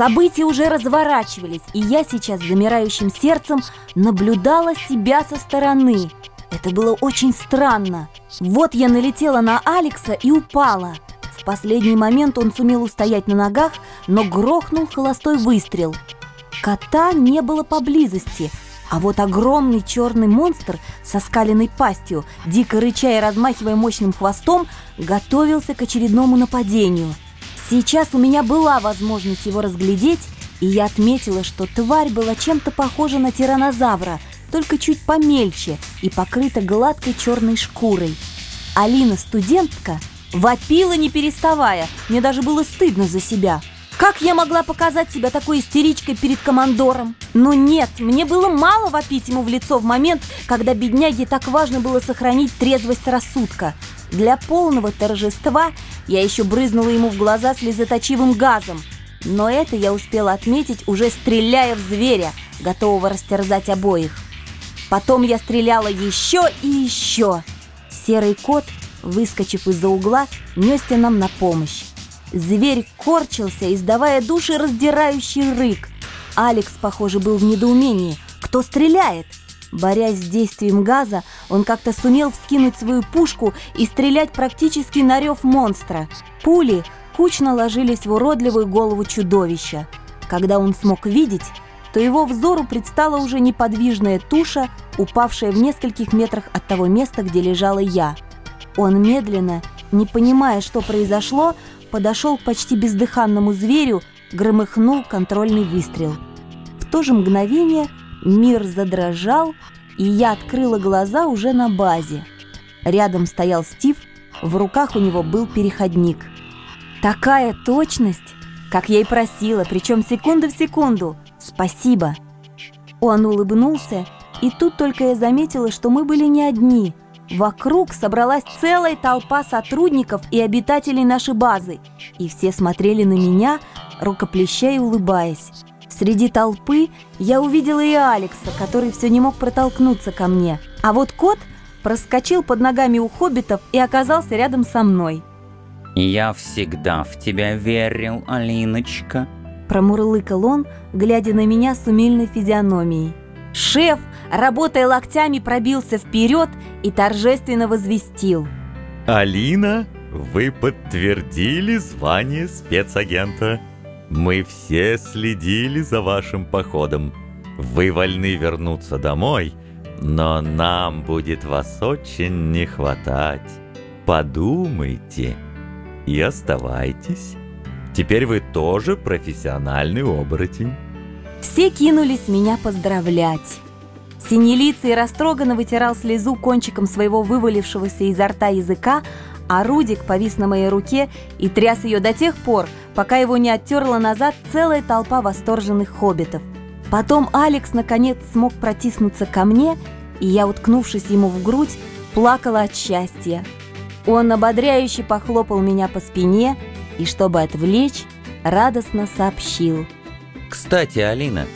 События уже разворачивались, и я сейчас замирающим сердцем наблюдала себя со стороны. Это было очень странно. Вот я налетела на Алекса и упала. В последний момент он сумел устоять на ногах, но грохнул холостой выстрел. Кота не было поблизости, а вот огромный черный монстр со скаленной пастью, дико рыча и размахивая мощным хвостом, готовился к очередному нападению – Сейчас у меня была возможность его разглядеть, и я отметила, что тварь была чем-то похожа на тиранозавра, только чуть помельче и покрыта гладкой черной шкурой. Алина, студентка, вопила не переставая, мне даже было стыдно за себя. Как я могла показать себя такой истеричкой перед командором? Но нет, мне было мало вопить ему в лицо в момент, когда бедняге так важно было сохранить трезвость рассудка. Для полного торжества я еще брызнула ему в глаза слезоточивым газом. Но это я успела отметить, уже стреляя в зверя, готового растерзать обоих. Потом я стреляла еще и еще. Серый кот, выскочив из-за угла, несся нам на помощь. Зверь корчился, издавая душераздирающий рык. Алекс, похоже, был в недоумении. Кто стреляет? Борясь с действием газа, он как-то сумел вскинуть свою пушку и стрелять практически на рев монстра. Пули кучно ложились в уродливую голову чудовища. Когда он смог видеть, то его взору предстала уже неподвижная туша, упавшая в нескольких метрах от того места, где лежала я. Он медленно, не понимая, что произошло, подошел к почти бездыханному зверю, громыхнул контрольный выстрел. В то же мгновение – Мир задрожал, и я открыла глаза уже на базе. Рядом стоял Стив, в руках у него был переходник. Такая точность, как я и просила, причем секунда в секунду. Спасибо. Он улыбнулся, и тут только я заметила, что мы были не одни. Вокруг собралась целая толпа сотрудников и обитателей нашей базы, и все смотрели на меня, рукоплеща и улыбаясь. Среди толпы я увидела и Алекса, который все не мог протолкнуться ко мне. А вот кот проскочил под ногами у хоббитов и оказался рядом со мной. «Я всегда в тебя верил, Алиночка», промурлыкал он, глядя на меня с умильной физиономией. Шеф, работая локтями, пробился вперед и торжественно возвестил. «Алина, вы подтвердили звание спецагента». Мы все следили за вашим походом. Вы вольны вернуться домой, но нам будет вас очень не хватать. Подумайте и оставайтесь. Теперь вы тоже профессиональный оборотень. Все кинулись меня поздравлять. Синелицый растроганно вытирал слезу кончиком своего вывалившегося изо рта языка, а Рудик повис на моей руке и тряс ее до тех пор, пока его не оттерла назад целая толпа восторженных хоббитов. Потом Алекс наконец смог протиснуться ко мне, и я, уткнувшись ему в грудь, плакала от счастья. Он ободряюще похлопал меня по спине и, чтобы отвлечь, радостно сообщил. «Кстати, Алина,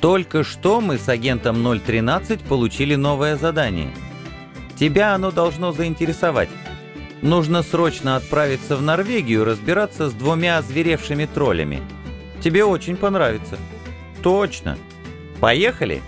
только что мы с агентом 013 получили новое задание. Тебя оно должно заинтересовать. Нужно срочно отправиться в Норвегию разбираться с двумя озверевшими троллями. Тебе очень понравится. Точно. Поехали!»